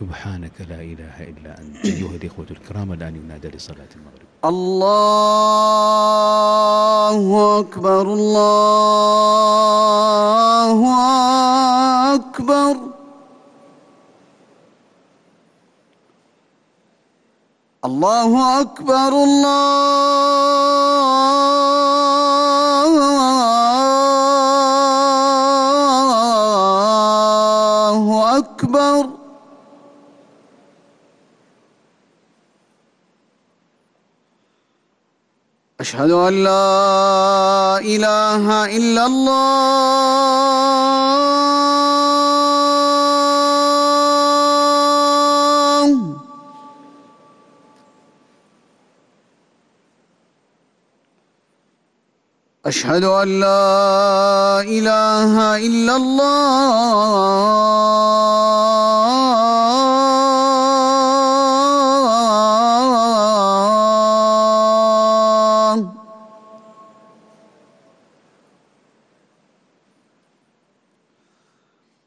سبحانك لا إله إلا أنت. أيها الإخوة الكرام، الآن ينادى لصلاة المغرب. الله أكبر الله أكبر. الله أكبر، الله أشهد أن لا إله إلا الله. أشهد أن لا إله إلا الله.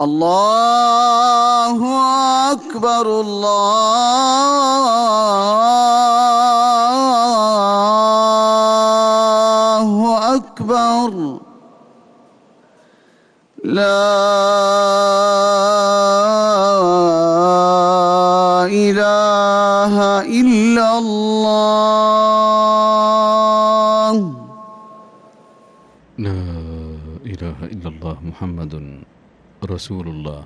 الله أكبر الله أكبر لا إله إلا الله لا إله إلا الله محمد رسول اللہ